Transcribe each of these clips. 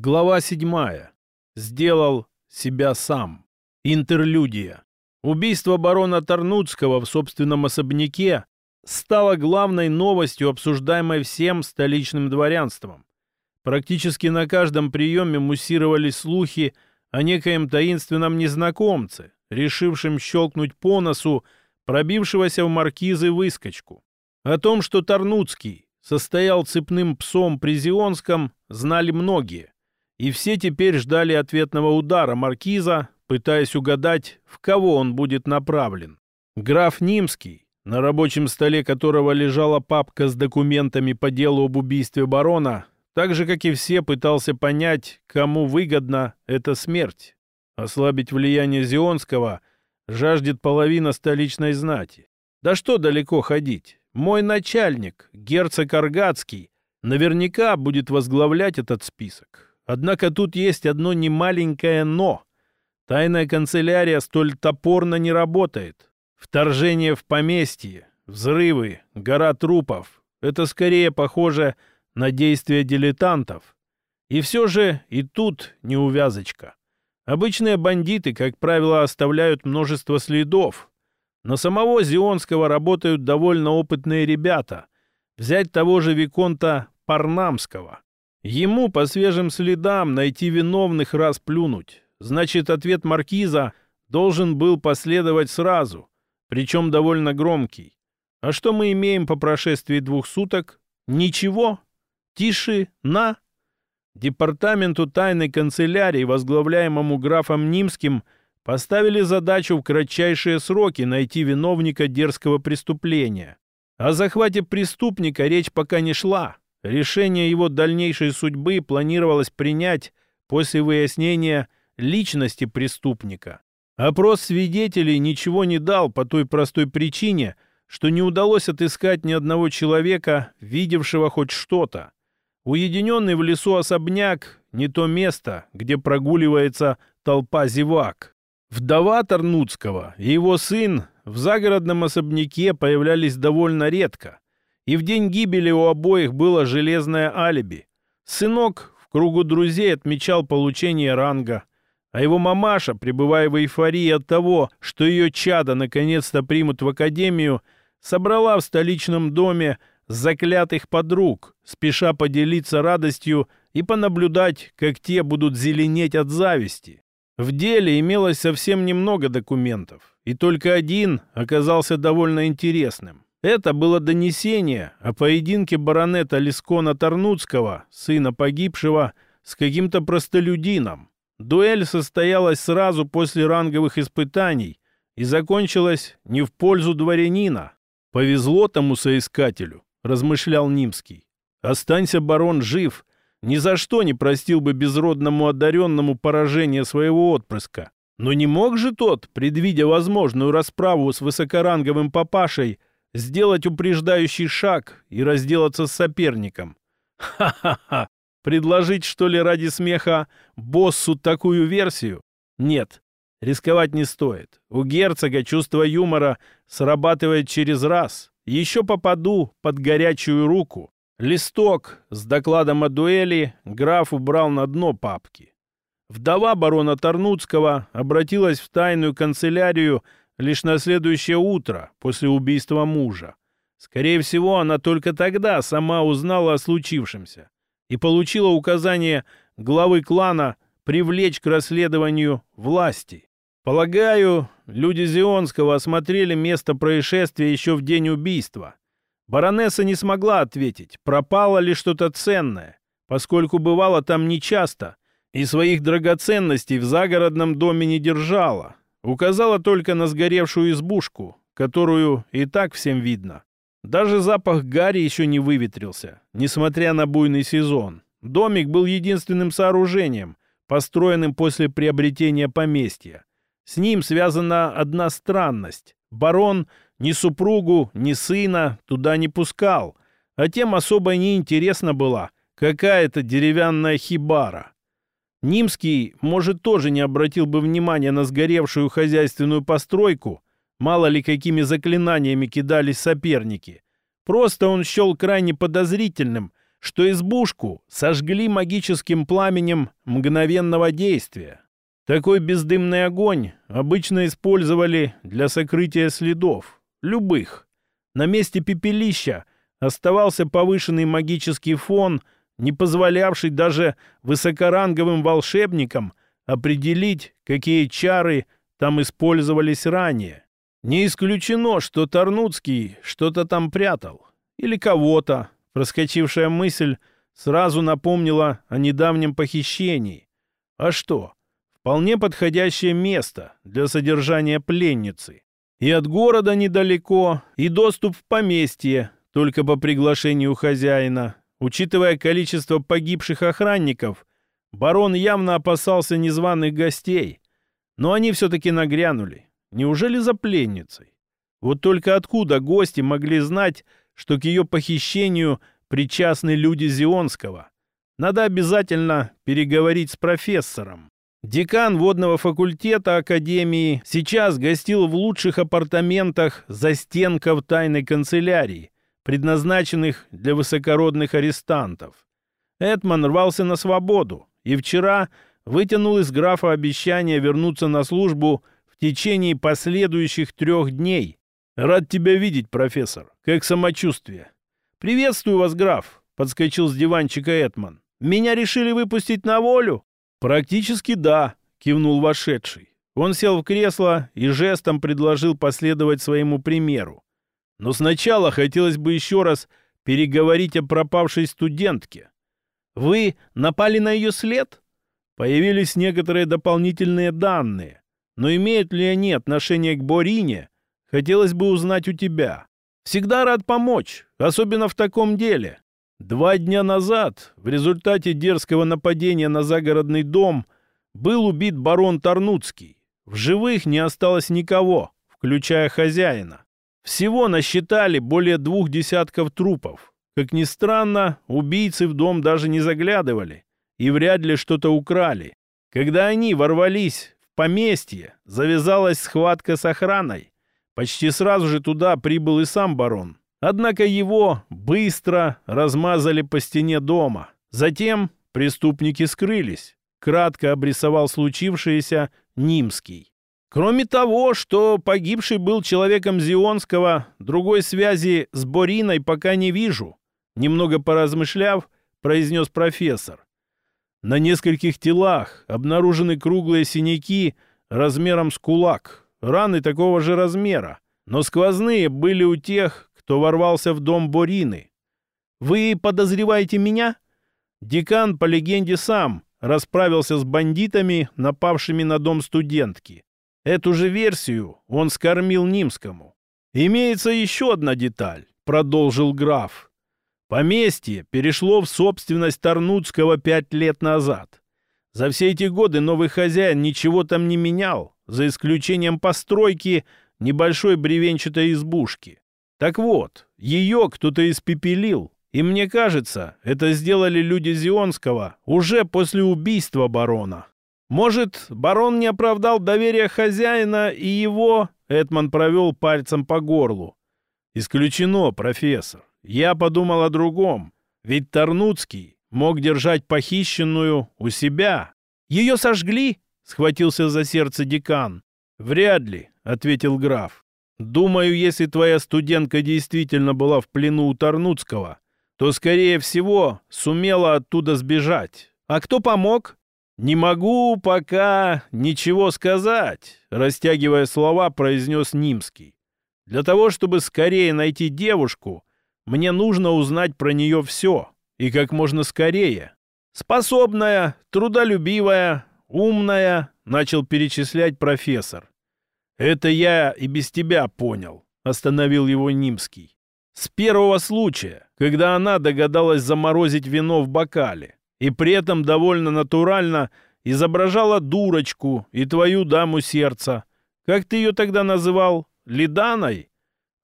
Глава 7. Сделал себя сам. Интерлюдия. Убийство барона Тарнуцкого в собственном особняке стало главной новостью, обсуждаемой всем столичным дворянством. Практически на каждом приеме муссировались слухи о некоем таинственном незнакомце, решившем щелкнуть по носу пробившегося в маркизы выскочку. О том, что Тарнуцкий состоял цепным псом при Зионском, знали многие – и все теперь ждали ответного удара маркиза, пытаясь угадать, в кого он будет направлен. Граф Нимский, на рабочем столе которого лежала папка с документами по делу об убийстве барона, так же, как и все, пытался понять, кому выгодна эта смерть. Ослабить влияние Зионского жаждет половина столичной знати. Да что далеко ходить? Мой начальник, герцог Аргатский, наверняка будет возглавлять этот список. Однако тут есть одно немаленькое «но». Тайная канцелярия столь топорно не работает. Вторжение в поместье, взрывы, гора трупов — это скорее похоже на действия дилетантов. И все же и тут неувязочка. Обычные бандиты, как правило, оставляют множество следов. На самого Зионского работают довольно опытные ребята. Взять того же Виконта Парнамского. Ему по свежим следам найти виновных раз плюнуть. Значит, ответ маркиза должен был последовать сразу, причем довольно громкий. А что мы имеем по прошествии двух суток? Ничего. Тиши на. Департаменту тайной канцелярии, возглавляемому графом Нимским, поставили задачу в кратчайшие сроки найти виновника дерзкого преступления. О захвате преступника речь пока не шла. Решение его дальнейшей судьбы планировалось принять после выяснения личности преступника. Опрос свидетелей ничего не дал по той простой причине, что не удалось отыскать ни одного человека, видевшего хоть что-то. Уединенный в лесу особняк — не то место, где прогуливается толпа зевак. Вдова Тарнуцкого и его сын в загородном особняке появлялись довольно редко — и в день гибели у обоих было железное алиби. Сынок в кругу друзей отмечал получение ранга, а его мамаша, пребывая в эйфории от того, что ее чада наконец-то примут в академию, собрала в столичном доме заклятых подруг, спеша поделиться радостью и понаблюдать, как те будут зеленеть от зависти. В деле имелось совсем немного документов, и только один оказался довольно интересным. Это было донесение о поединке баронета Лискона Тарнуцкого, сына погибшего, с каким-то простолюдином. Дуэль состоялась сразу после ранговых испытаний и закончилась не в пользу дворянина. «Повезло тому соискателю», — размышлял Нимский. «Останься барон жив, ни за что не простил бы безродному одаренному поражение своего отпрыска. Но не мог же тот, предвидя возможную расправу с высокоранговым папашей, сделать упреждающий шаг и разделаться с соперником. Ха-ха-ха! Предложить, что ли, ради смеха боссу такую версию? Нет, рисковать не стоит. У герцога чувство юмора срабатывает через раз. Еще попаду под горячую руку. Листок с докладом о дуэли граф убрал на дно папки. Вдова барона Тарнуцкого обратилась в тайную канцелярию лишь на следующее утро после убийства мужа. Скорее всего, она только тогда сама узнала о случившемся и получила указание главы клана привлечь к расследованию власти. Полагаю, люди Зионского осмотрели место происшествия еще в день убийства. Баронесса не смогла ответить, пропало ли что-то ценное, поскольку бывало там нечасто и своих драгоценностей в загородном доме не держала, Указала только на сгоревшую избушку, которую и так всем видно. Даже запах гари еще не выветрился, несмотря на буйный сезон. Домик был единственным сооружением, построенным после приобретения поместья. С ним связана одна странность. Барон ни супругу, ни сына туда не пускал, а тем особо неинтересно была какая-то деревянная хибара. Нимский, может, тоже не обратил бы внимания на сгоревшую хозяйственную постройку, мало ли какими заклинаниями кидались соперники. Просто он счел крайне подозрительным что избушку сожгли магическим пламенем мгновенного действия. Такой бездымный огонь обычно использовали для сокрытия следов, любых. На месте пепелища оставался повышенный магический фон, не позволявший даже высокоранговым волшебникам определить, какие чары там использовались ранее. Не исключено, что Тарнуцкий что-то там прятал. Или кого-то. Проскочившая мысль сразу напомнила о недавнем похищении. А что? Вполне подходящее место для содержания пленницы. И от города недалеко, и доступ в поместье, только по приглашению хозяина. Учитывая количество погибших охранников, барон явно опасался незваных гостей. Но они все-таки нагрянули. Неужели за пленницей? Вот только откуда гости могли знать, что к ее похищению причастны люди Зионского? Надо обязательно переговорить с профессором. Декан водного факультета Академии сейчас гостил в лучших апартаментах застенков тайной канцелярии, предназначенных для высокородных арестантов. Эдман рвался на свободу и вчера вытянул из графа обещание вернуться на службу в течение последующих трех дней. Рад тебя видеть, профессор. Как самочувствие? Приветствую вас, граф, подскочил с диванчика Этман. Меня решили выпустить на волю? Практически да, кивнул вошедший. Он сел в кресло и жестом предложил последовать своему примеру. Но сначала хотелось бы еще раз переговорить о пропавшей студентке. Вы напали на ее след? Появились некоторые дополнительные данные. Но имеют ли они отношение к Борине, хотелось бы узнать у тебя. Всегда рад помочь, особенно в таком деле. Два дня назад, в результате дерзкого нападения на загородный дом, был убит барон Тарнуцкий. В живых не осталось никого, включая хозяина. Всего насчитали более двух десятков трупов. Как ни странно, убийцы в дом даже не заглядывали и вряд ли что-то украли. Когда они ворвались поместье завязалась схватка с охраной. Почти сразу же туда прибыл и сам барон. Однако его быстро размазали по стене дома. Затем преступники скрылись. Кратко обрисовал случившееся Нимский. Кроме того, что погибший был человеком Зионского, другой связи с Бориной пока не вижу. Немного поразмышляв, произнес профессор. На нескольких телах обнаружены круглые синяки размером с кулак, раны такого же размера, но сквозные были у тех, кто ворвался в дом Борины. «Вы подозреваете меня?» Декан, по легенде, сам расправился с бандитами, напавшими на дом студентки. Эту же версию он скормил Нимскому. «Имеется еще одна деталь», — продолжил граф. Поместье перешло в собственность Тарнуцкого пять лет назад. За все эти годы новый хозяин ничего там не менял, за исключением постройки небольшой бревенчатой избушки. Так вот, ее кто-то испепелил, и мне кажется, это сделали люди Зионского уже после убийства барона. Может, барон не оправдал доверия хозяина и его... Этман провел пальцем по горлу. Исключено, профессор. Я подумал о другом. Ведь Тарнуцкий мог держать похищенную у себя. Ее сожгли? Схватился за сердце декан. Вряд ли, ответил граф. Думаю, если твоя студентка действительно была в плену у Тарнуцкого, то, скорее всего, сумела оттуда сбежать. А кто помог? «Не могу пока ничего сказать», — растягивая слова, произнес Нимский. «Для того, чтобы скорее найти девушку, мне нужно узнать про нее все, и как можно скорее. Способная, трудолюбивая, умная, начал перечислять профессор. Это я и без тебя понял, остановил его Нимский. С первого случая, когда она догадалась заморозить вино в бокале, и при этом довольно натурально изображала дурочку и твою даму сердца. Как ты ее тогда называл? Лиданой?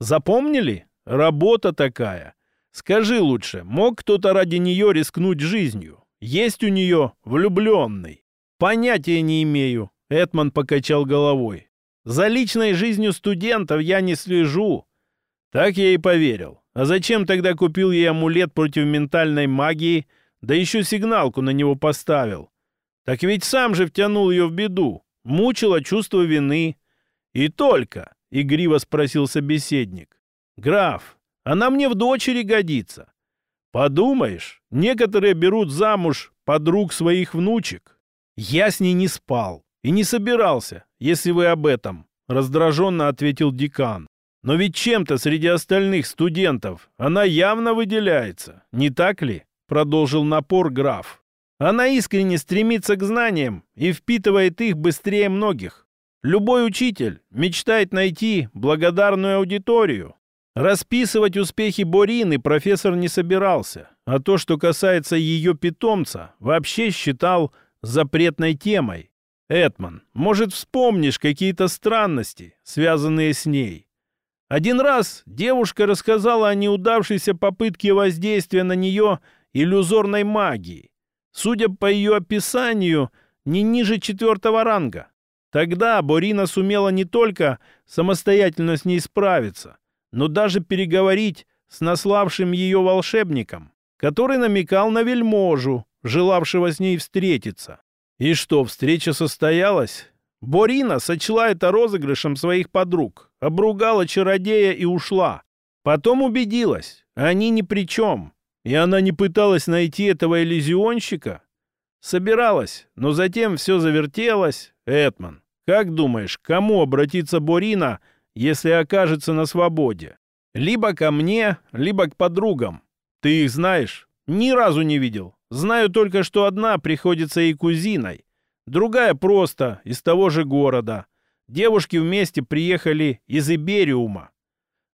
Запомнили? Работа такая. Скажи лучше, мог кто-то ради нее рискнуть жизнью? Есть у нее влюбленный? Понятия не имею. Этман покачал головой. За личной жизнью студентов я не слежу. Так я и поверил. А зачем тогда купил ей амулет против ментальной магии, да еще сигналку на него поставил? Так ведь сам же втянул ее в беду, мучило чувство вины. И только, — игриво спросил собеседник. Граф, она мне в дочери годится. Подумаешь, некоторые берут замуж подруг своих внучек. Я с ней не спал и не собирался, если вы об этом, — раздраженно ответил декан. Но ведь чем-то среди остальных студентов она явно выделяется, не так ли? Продолжил напор граф. Она искренне стремится к знаниям и впитывает их быстрее многих. Любой учитель мечтает найти благодарную аудиторию. Расписывать успехи Борины профессор не собирался, а то, что касается ее питомца, вообще считал запретной темой. Этман, может, вспомнишь какие-то странности, связанные с ней? Один раз девушка рассказала о неудавшейся попытке воздействия на нее иллюзорной магии. Судя по ее описанию, не ниже четвертого ранга. Тогда Борина сумела не только самостоятельно с ней справиться, но даже переговорить с наславшим ее волшебником, который намекал на вельможу, желавшего с ней встретиться. И что, встреча состоялась? Борина сочла это розыгрышем своих подруг, обругала чародея и ушла. Потом убедилась, они ни при чем. И она не пыталась найти этого иллюзионщика? Собиралась, но затем все завертелось. Этман, как думаешь, кому обратиться Борина, если окажется на свободе? Либо ко мне, либо к подругам. Ты их знаешь? Ни разу не видел. Знаю только, что одна приходится ей кузиной. Другая просто из того же города. Девушки вместе приехали из Ибериума.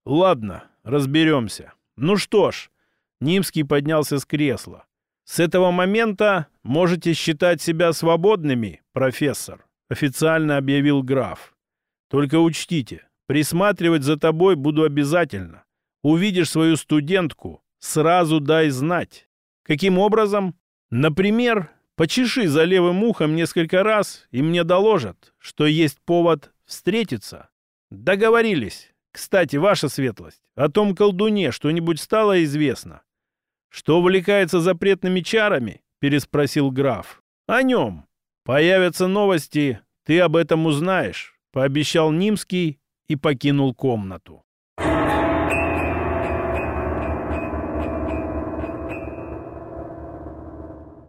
Ладно, разберемся. Ну что ж, Нимский поднялся с кресла. С этого момента можете считать себя свободными, профессор, официально объявил граф. Только учтите, присматривать за тобой буду обязательно. Увидишь свою студентку, сразу дай знать. Каким образом? Например, Почеши за левым ухом несколько раз, и мне доложат, что есть повод встретиться. Договорились. Кстати, ваша светлость, о том колдуне что-нибудь стало известно? Что увлекается запретными чарами? Переспросил граф. О нем. Появятся новости, ты об этом узнаешь, пообещал Нимский и покинул комнату.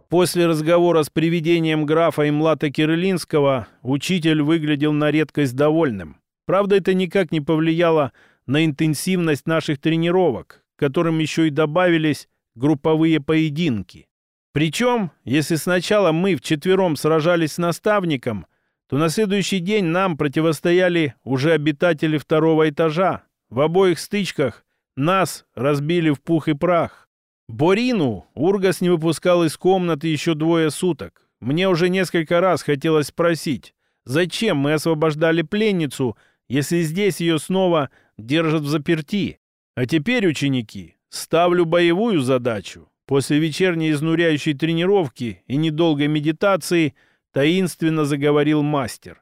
После разговора с привидением графа Имлата Кириллинского учитель выглядел на редкость довольным. Правда, это никак не повлияло на интенсивность наших тренировок, которым еще и добавились групповые поединки. Причем, если сначала мы вчетвером сражались с наставником, то на следующий день нам противостояли уже обитатели второго этажа. В обоих стычках нас разбили в пух и прах. Борину Ургас не выпускал из комнаты еще двое суток. Мне уже несколько раз хотелось спросить, зачем мы освобождали пленницу, если здесь ее снова держат в заперти? А теперь, ученики, ставлю боевую задачу. После вечерней изнуряющей тренировки и недолгой медитации таинственно заговорил мастер.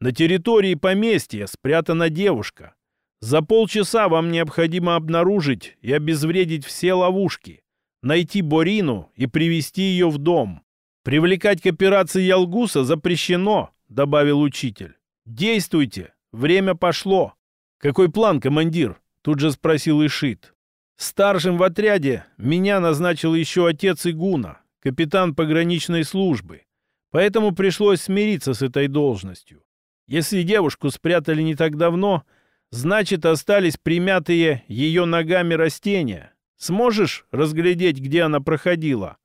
На территории поместья спрятана девушка. За полчаса вам необходимо обнаружить и обезвредить все ловушки, найти Борину и привести ее в дом. Привлекать к операции Ялгуса запрещено, добавил учитель. Действуйте, время пошло. Какой план, командир? Тут же спросил Ишит. Старшим в отряде меня назначил еще отец Игуна, капитан пограничной службы. Поэтому пришлось смириться с этой должностью. Если девушку спрятали не так давно, Значит, остались примятые ее ногами растения. Сможешь разглядеть, где она проходила?»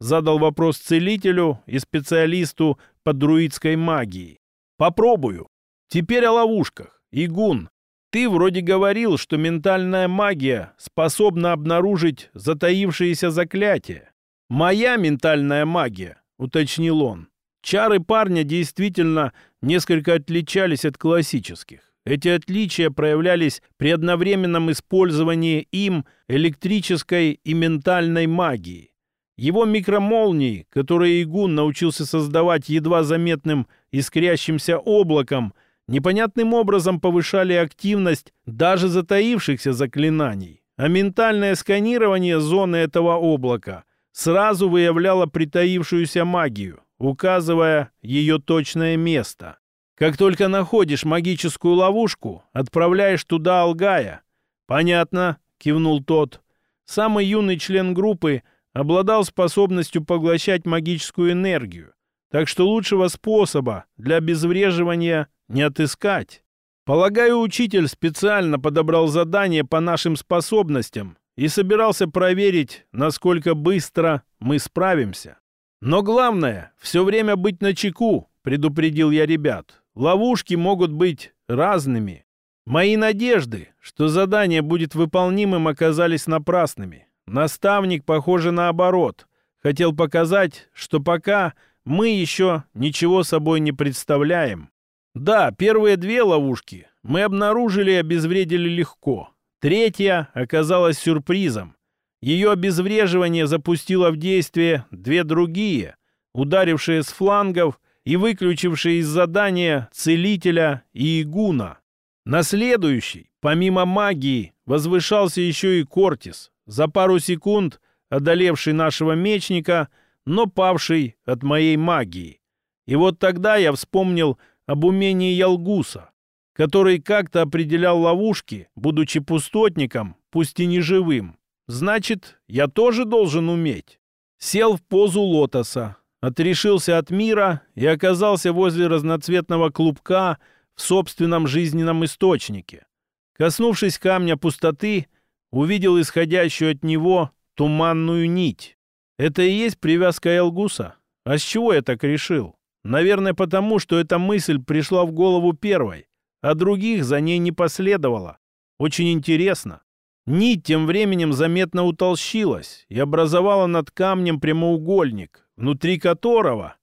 Задал вопрос целителю и специалисту по друидской магии. «Попробую. Теперь о ловушках. Игун, ты вроде говорил, что ментальная магия способна обнаружить затаившиеся заклятия. Моя ментальная магия, уточнил он. Чары парня действительно несколько отличались от классических. Эти отличия проявлялись при одновременном использовании им электрической и ментальной магии. Его микромолнии, которые Игун научился создавать едва заметным искрящимся облаком, непонятным образом повышали активность даже затаившихся заклинаний, а ментальное сканирование зоны этого облака сразу выявляло притаившуюся магию, указывая ее точное место. Как только находишь магическую ловушку, отправляешь туда Алгая. «Понятно», — кивнул тот. Самый юный член группы обладал способностью поглощать магическую энергию, так что лучшего способа для обезвреживания не отыскать. Полагаю, учитель специально подобрал задание по нашим способностям и собирался проверить, насколько быстро мы справимся. Но главное, все время быть начеку, предупредил я ребят. Ловушки могут быть разными. Мои надежды, что задание будет выполнимым, оказались напрасными. Наставник, похоже, наоборот. Хотел показать, что пока мы еще ничего собой не представляем. Да, первые две ловушки мы обнаружили и обезвредили легко. Третья оказалась сюрпризом. Ее обезвреживание запустило в действие две другие, ударившие с флангов и выключившие из задания целителя и игуна. На следующий, помимо магии, возвышался еще и Кортис, за пару секунд одолевший нашего мечника, но павший от моей магии. И вот тогда я вспомнил об умении Ялгуса, который как-то определял ловушки, будучи пустотником, пусть и не живым. Значит, я тоже должен уметь. Сел в позу лотоса, отрешился от мира и оказался возле разноцветного клубка в собственном жизненном источнике. Коснувшись камня пустоты, увидел исходящую от него туманную нить. Это и есть привязка Элгуса. А с чего я так решил? Наверное, потому, что эта мысль пришла в голову первой, а других за ней не последовало. Очень интересно. Нить тем временем заметно утолщилась и образовала над камнем прямоугольник, внутри которого...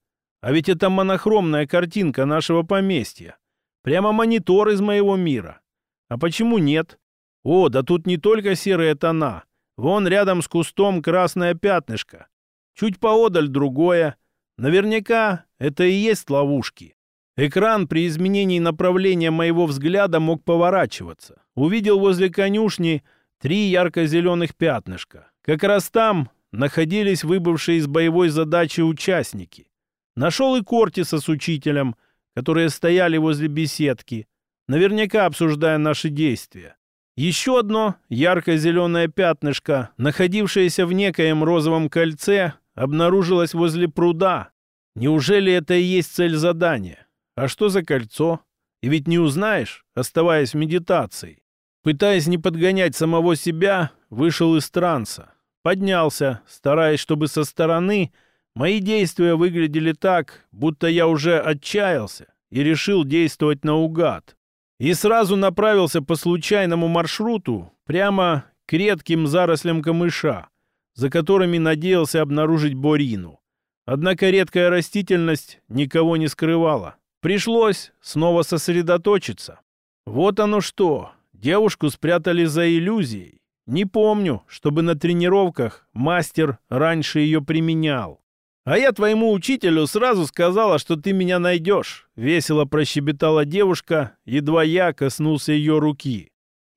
А ведь это монохромная картинка нашего поместья. Прямо монитор из моего мира. А почему нет? О, да тут не только серые тона. Вон рядом с кустом красное пятнышко. Чуть поодаль другое. Наверняка это и есть ловушки. Экран при изменении направления моего взгляда мог поворачиваться. Увидел возле конюшни три ярко-зеленых пятнышка. Как раз там находились выбывшие из боевой задачи участники. Нашел и Кортиса с учителем, которые стояли возле беседки, наверняка обсуждая наши действия. Еще одно ярко-зеленое пятнышко, находившееся в некоем розовом кольце, обнаружилось возле пруда. Неужели это и есть цель задания? А что за кольцо? И ведь не узнаешь, оставаясь в медитации. Пытаясь не подгонять самого себя, вышел из транса. Поднялся, стараясь, чтобы со стороны мои действия выглядели так, будто я уже отчаялся и решил действовать наугад и сразу направился по случайному маршруту прямо к редким зарослям камыша, за которыми надеялся обнаружить Борину. Однако редкая растительность никого не скрывала. Пришлось снова сосредоточиться. Вот оно что. Девушку спрятали за иллюзией. Не помню, чтобы на тренировках мастер раньше ее применял. «А я твоему учителю сразу сказала, что ты меня найдешь», — весело прощебетала девушка, едва я коснулся ее руки.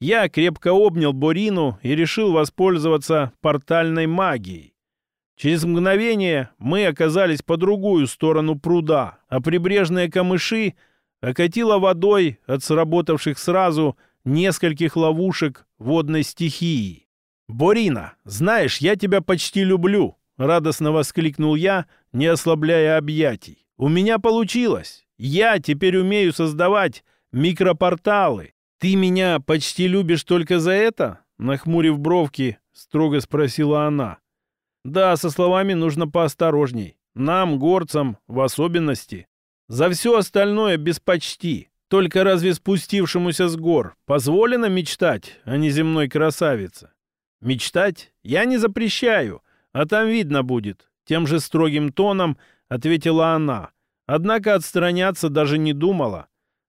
Я крепко обнял Борину и решил воспользоваться портальной магией. Через мгновение мы оказались по другую сторону пруда, а прибрежные камыши окатило водой от сработавших сразу нескольких ловушек водной стихии. «Борина, знаешь, я тебя почти люблю», — радостно воскликнул я, не ослабляя объятий. «У меня получилось! Я теперь умею создавать микропорталы. Ты меня почти любишь только за это?» Нахмурив бровки, строго спросила она. «Да, со словами нужно поосторожней. Нам, горцам, в особенности. За все остальное без почти. Только разве спустившемуся с гор позволено мечтать, а не земной красавице? Мечтать я не запрещаю, а там видно будет. Тем же строгим тоном ответила она. Однако отстраняться даже не думала.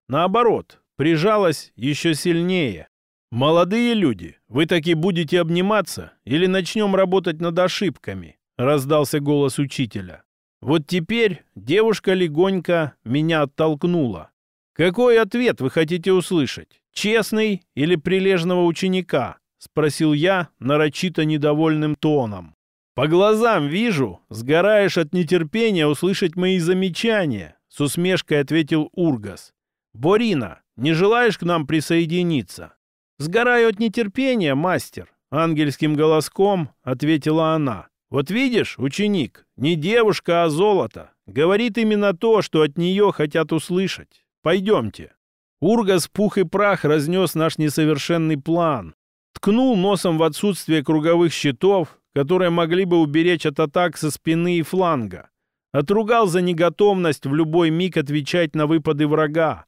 Наоборот, прижалась еще сильнее. «Молодые люди, вы таки будете обниматься или начнем работать над ошибками?» раздался голос учителя. Вот теперь девушка легонько меня оттолкнула. «Какой ответ вы хотите услышать? Честный или прилежного ученика?» — спросил я нарочито недовольным тоном. «По глазам вижу, сгораешь от нетерпения услышать мои замечания», — с усмешкой ответил Ургас. «Борина, не желаешь к нам присоединиться?» «Сгораю от нетерпения, мастер», — ангельским голоском ответила она. «Вот видишь, ученик, не девушка, а золото. Говорит именно то, что от нее хотят услышать. Пойдемте». Ургас пух и прах разнес наш несовершенный план. Ткнул носом в отсутствие круговых щитов, которые могли бы уберечь от атак со спины и фланга. Отругал за неготовность в любой миг отвечать на выпады врага.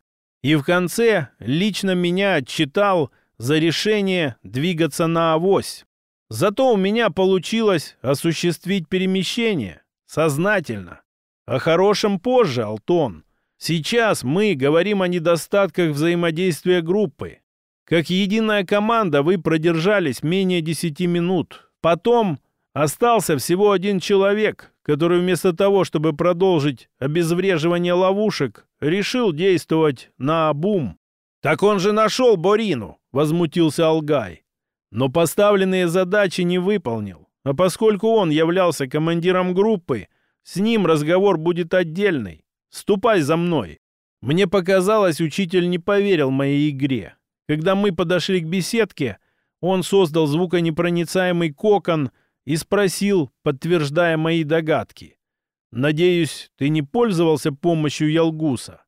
И в конце лично меня отчитал за решение двигаться на авось. Зато у меня получилось осуществить перемещение. Сознательно. О хорошем позже, Алтон. Сейчас мы говорим о недостатках взаимодействия группы. Как единая команда вы продержались менее 10 минут. Потом остался всего один человек, который вместо того, чтобы продолжить обезвреживание ловушек, решил действовать на бум. «Так он же нашел Борину!» — возмутился Алгай. Но поставленные задачи не выполнил. А поскольку он являлся командиром группы, с ним разговор будет отдельный. Ступай за мной. Мне показалось, учитель не поверил моей игре. Когда мы подошли к беседке, он создал звуконепроницаемый кокон и спросил, подтверждая мои догадки. «Надеюсь, ты не пользовался помощью Ялгуса?»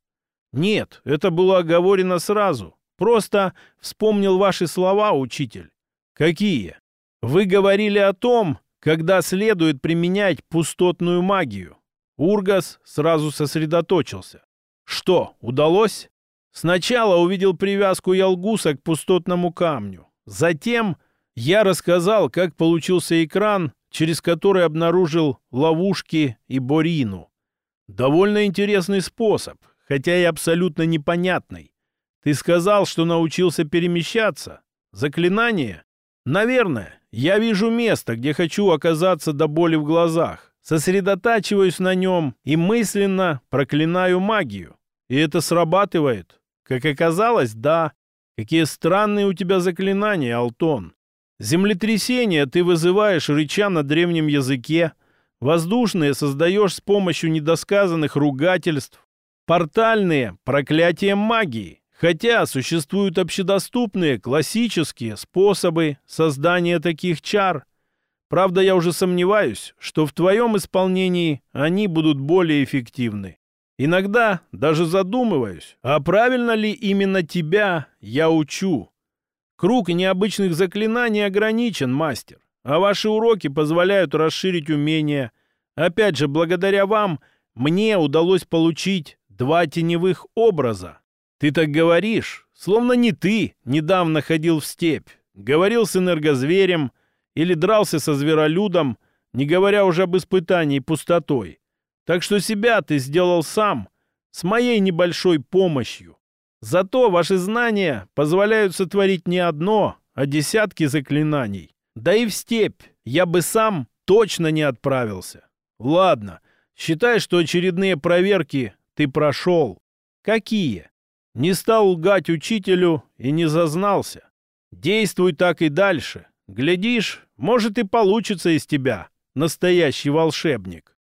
«Нет, это было оговорено сразу. Просто вспомнил ваши слова, учитель». «Какие?» «Вы говорили о том, когда следует применять пустотную магию». Ургас сразу сосредоточился. «Что, удалось?» Сначала увидел привязку Ялгуса к пустотному камню. Затем я рассказал, как получился экран, через который обнаружил ловушки и Борину. Довольно интересный способ, хотя и абсолютно непонятный. Ты сказал, что научился перемещаться. Заклинание? Наверное. Я вижу место, где хочу оказаться до боли в глазах. Сосредотачиваюсь на нем и мысленно проклинаю магию. И это срабатывает. Как оказалось, да. Какие странные у тебя заклинания, Алтон. Землетрясение ты вызываешь, рыча на древнем языке. Воздушные создаешь с помощью недосказанных ругательств. Портальные — проклятие магии. Хотя существуют общедоступные классические способы создания таких чар. Правда, я уже сомневаюсь, что в твоем исполнении они будут более эффективны. Иногда даже задумываюсь, а правильно ли именно тебя я учу? Круг необычных заклинаний ограничен, мастер, а ваши уроки позволяют расширить умения. Опять же, благодаря вам мне удалось получить два теневых образа. Ты так говоришь, словно не ты недавно ходил в степь, говорил с энергозверем или дрался со зверолюдом, не говоря уже об испытании пустотой. Так что себя ты сделал сам, с моей небольшой помощью. Зато ваши знания позволяют сотворить не одно, а десятки заклинаний. Да и в степь я бы сам точно не отправился. Ладно, считай, что очередные проверки ты прошел. Какие? Не стал лгать учителю и не зазнался. Действуй так и дальше. Глядишь, может и получится из тебя настоящий волшебник.